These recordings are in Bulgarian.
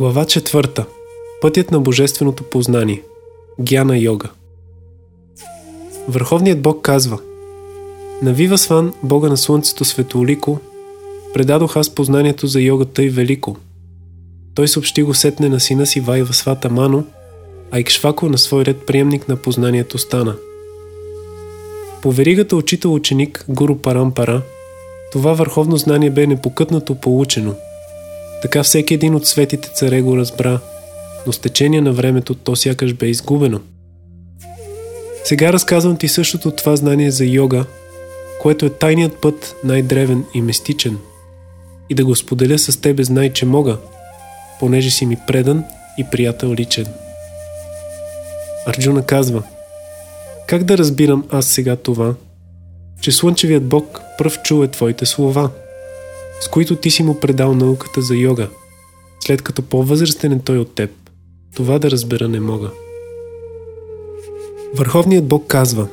Глава четвърта. Пътят на божественото познание. Гяна йога. Върховният Бог казва На Вива Сван, Бога на Слънцето Светолико, предадох аз познанието за йогата и велико. Той съобщи го сетне на сина си Вайва Свата Мано, а Икшвако на свой ред приемник на познанието стана. По веригата учител-ученик Гуру Парампара, това върховно знание бе непокътнато получено – така всеки един от светите царе го разбра, но с течение на времето то сякаш бе изгубено. Сега разказвам ти същото това знание за йога, което е тайният път най-древен и мистичен. И да го споделя с тебе знай, че мога, понеже си ми предан и приятел личен. Арджуна казва, как да разбирам аз сега това, че Слънчевият Бог пръв чуе твоите слова – с които ти си му предал науката за йога, след като по-възрастен е той от теб. Това да разбера не мога. Върховният Бог казва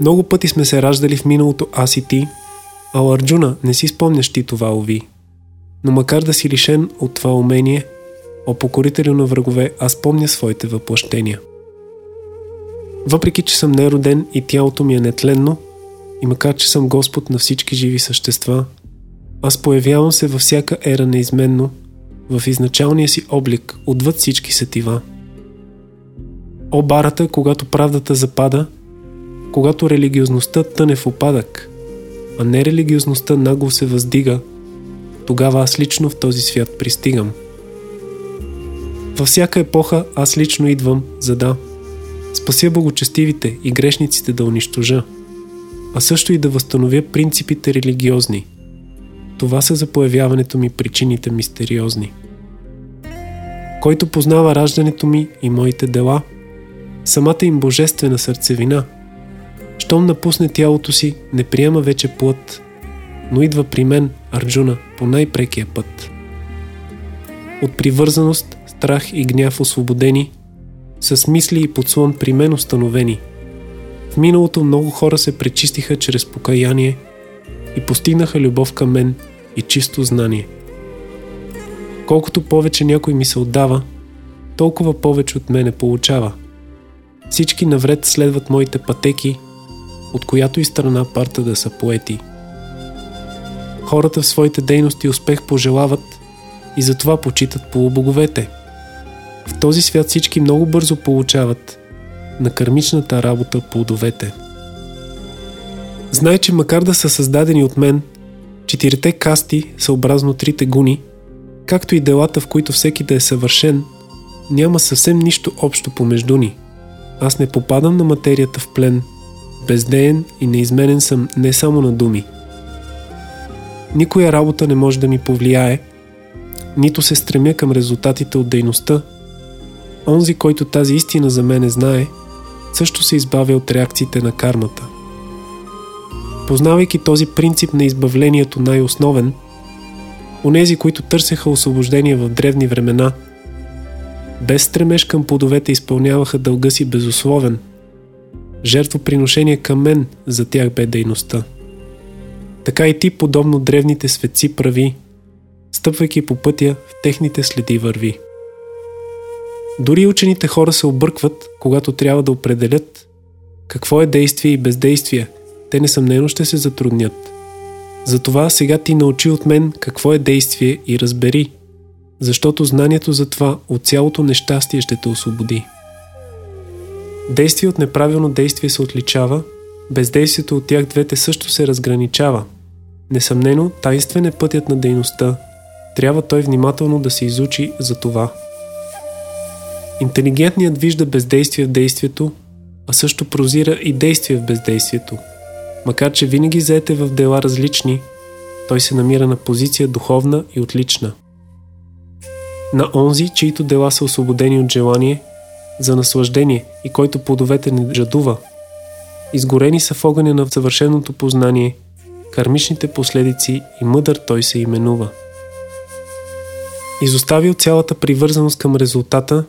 Много пъти сме се раждали в миналото аз и ти, а Арджуна не си спомняш ти това, ови. Но макар да си лишен от това умение, о покорителю на врагове, аз помня своите въплъщения. Въпреки, че съм нероден и тялото ми е нетленно, и макар, че съм Господ на всички живи същества, аз появявам се във всяка ера неизменно, в изначалния си облик, отвъд всички сетива. О барата, когато правдата запада, когато религиозността тъне в опадък, а не религиозността нагло се въздига, тогава аз лично в този свят пристигам. Във всяка епоха аз лично идвам, за да спася благочестивите и грешниците да унищожа, а също и да възстановя принципите религиозни – това са за появяването ми причините мистериозни. Който познава раждането ми и моите дела, самата им божествена сърцевина, щом напусне тялото си, не приема вече плът, но идва при мен, Арджуна, по най-прекия път. От привързаност, страх и гняв освободени, с мисли и подслон при мен установени. В миналото много хора се пречистиха чрез покаяние – и постигнаха любов към мен и чисто знание. Колкото повече някой ми се отдава, толкова повече от мене получава. Всички навред следват моите пътеки, от която и страна парта да са поети. Хората в своите дейности успех пожелават и затова почитат полубоговете. В този свят всички много бързо получават на кърмичната работа плодовете. Знай, че макар да са създадени от мен, четирите касти, съобразно трите гуни, както и делата, в които всеки да е съвършен, няма съвсем нищо общо помежду ни. Аз не попадам на материята в плен, бездеен и неизменен съм не само на думи. Никоя работа не може да ми повлияе, нито се стремя към резултатите от дейността. Онзи, който тази истина за мене знае, също се избавя от реакциите на кармата. Познавайки този принцип на избавлението най-основен, онези, които търсеха освобождение в древни времена, без стремеж към плодовете изпълняваха дълга си безусловен. Жертвоприношение към мен за тях бе дейността. Така и ти, подобно древните светци, прави, стъпвайки по пътя в техните следи върви. Дори учените хора се объркват, когато трябва да определят какво е действие и бездействие – те несъмнено ще се затруднят. Затова сега ти научи от мен какво е действие и разбери, защото знанието за това от цялото нещастие ще те освободи. Действие от неправилно действие се отличава, бездействието от тях двете също се разграничава. Несъмнено, тайнствен е пътят на дейността. Трябва той внимателно да се изучи за това. Интелигентният вижда бездействие в действието, а също прозира и действие в бездействието – Макар, че винаги заете в дела различни, той се намира на позиция духовна и отлична. На онзи, чието дела са освободени от желание, за наслаждение и който плодовете не жадува, изгорени са в огъня на съвършеното познание, кармичните последици и мъдър той се именува. Изоставил цялата привързаност към резултата,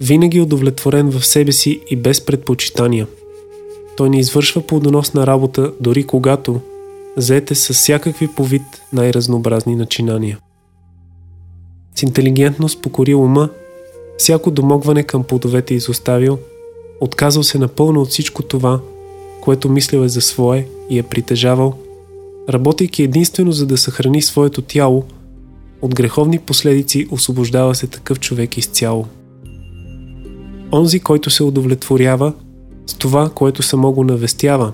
винаги удовлетворен в себе си и без предпочитания – той не извършва плодоносна работа, дори когато заете с всякакви по вид най-разнообразни начинания. с интелигентност покорил ума, всяко домогване към плодовете изоставил, отказал се напълно от всичко това, което мислил е за свое и е притежавал, работейки единствено за да съхрани своето тяло, от греховни последици освобождава се такъв човек изцяло. Онзи, който се удовлетворява с това, което само го навестява,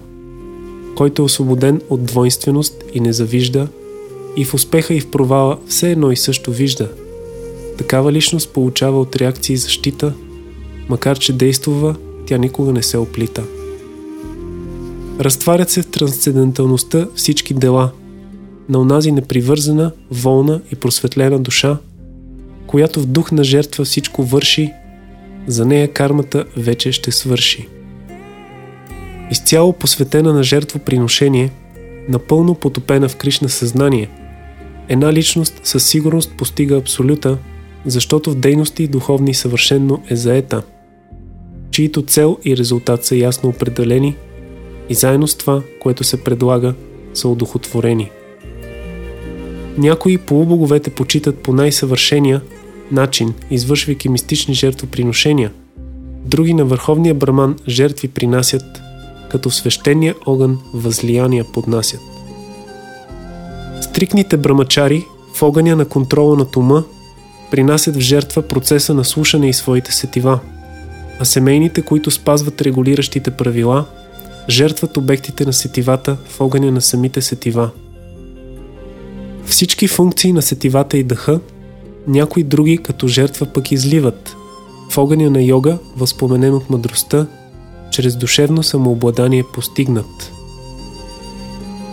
който е освободен от двойственост и не завижда, и в успеха и в провала все едно и също вижда. Такава личност получава от реакции защита, макар че действува, тя никога не се оплита. Разтварят се в трансценденталността всички дела на онази непривързана, волна и просветлена душа, която в дух на жертва всичко върши, за нея кармата вече ще свърши. Изцяло посветена на жертвоприношение, напълно потопена в Кришна съзнание, една личност със сигурност постига абсолюта, защото в дейности духовни съвършенно е заета, чието цел и резултат са ясно определени – и заедно с това, което се предлага, са удохотворени. Някои полубоговете почитат по най-съвършения начин, извършвайки мистични жертвоприношения. Други на върховния браман жертви принасят, като свещения огън възлияния поднасят. Стрикните брамачари в огъня на контрола на ума принасят в жертва процеса на слушане и своите сетива, а семейните, които спазват регулиращите правила – жертват обектите на сетивата в огъня на самите сетива. Всички функции на сетивата и дъха, някои други като жертва пък изливат в огъня на йога, възпоменен от мъдростта, чрез душевно самообладание постигнат.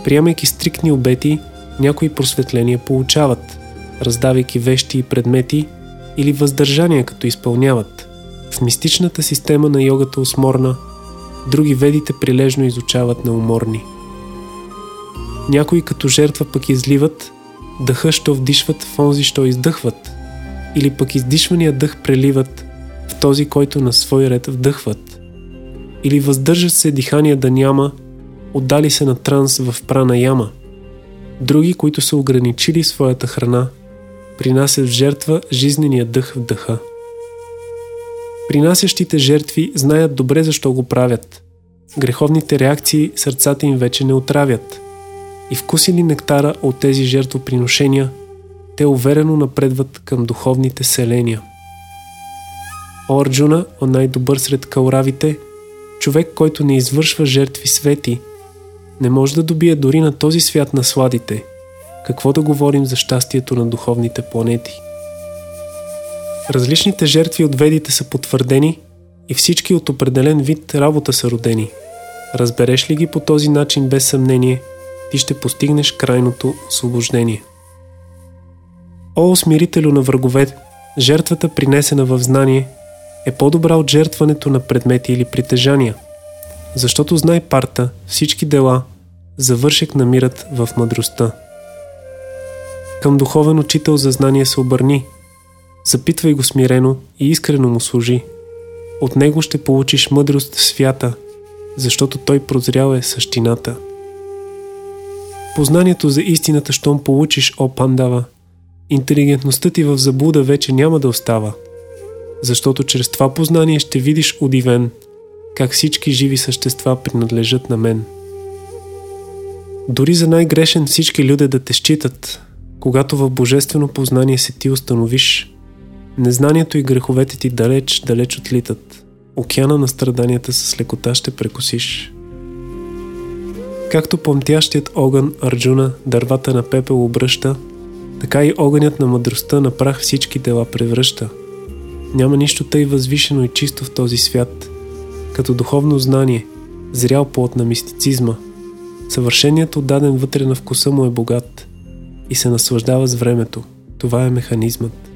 Приемайки стриктни обети, някои просветления получават, раздавайки вещи и предмети или въздържания като изпълняват. В мистичната система на йогата осморна – други ведите прилежно изучават неуморни. Някои като жертва пък изливат, дъха, що вдишват в онзи, що издъхват, или пък издишвания дъх преливат в този, който на свой ред вдъхват, или въздържат се дихания да няма, отдали се на транс в прана яма. Други, които са ограничили своята храна, принасят в жертва жизнения дъх в дъха. Принасящите жертви знаят добре защо го правят. Греховните реакции сърцата им вече не отравят. И вкусили нектара от тези жертвоприношения, те уверено напредват към духовните селения. О Арджуна, о най-добър сред кауравите, човек, който не извършва жертви свети, не може да добие дори на този свят на сладите. Какво да говорим за щастието на духовните планети? Различните жертви от ведите са потвърдени и всички от определен вид работа са родени. Разбереш ли ги по този начин без съмнение, ти ще постигнеш крайното освобождение. О, смирителю на врагове, жертвата принесена в знание е по-добра от жертването на предмети или притежания, защото знай парта, всички дела, завършек намират в мъдростта. Към духовен учител за знание се обърни – Запитвай го смирено и искрено му служи. От него ще получиш мъдрост свята, защото той прозрял е същината. Познанието за истината, щом получиш, о пандава, интелигентността ти в заблуда вече няма да остава, защото чрез това познание ще видиш удивен, как всички живи същества принадлежат на мен. Дори за най-грешен всички люди да те считат, когато в божествено познание се ти установиш, Незнанието и греховете ти далеч, далеч отлитат. Океана на страданията с лекота ще прекосиш. Както помтящият огън Арджуна дървата на пепел обръща, така и огънят на мъдростта на прах всички дела превръща. Няма нищо тъй възвишено и чисто в този свят, като духовно знание, зрял плод на мистицизма. Съвършението отдаден вътре на вкуса му е богат и се наслаждава с времето. Това е механизмът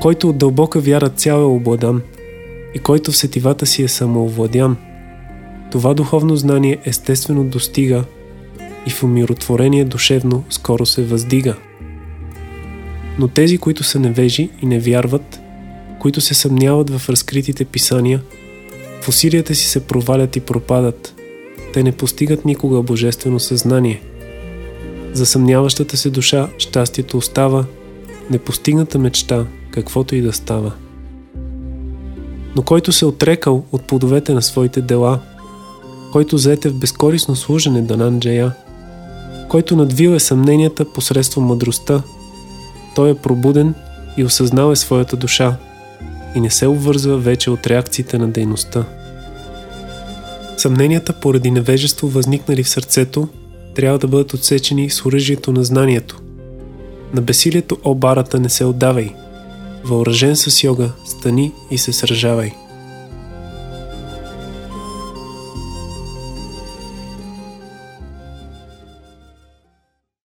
който от дълбока вяра цял е обладан и който в сетивата си е самоовладян. Това духовно знание естествено достига и в умиротворение душевно скоро се въздига. Но тези, които са невежи и не вярват, които се съмняват в разкритите писания, в усилията си се провалят и пропадат. Те не постигат никога божествено съзнание. За съмняващата се душа щастието остава непостигната мечта, каквото и да става. Но който се отрекал от плодовете на своите дела, който заете в безкорисно служене Дананджея, който надвил е съмненията посредством мъдростта, той е пробуден и осъзнал е своята душа и не се обвързва вече от реакциите на дейността. Съмненията поради невежество, възникнали в сърцето, трябва да бъдат отсечени с оръжието на знанието. На бесилието обарата не се отдавай. Въоръжен с йога, стани и се сражавай.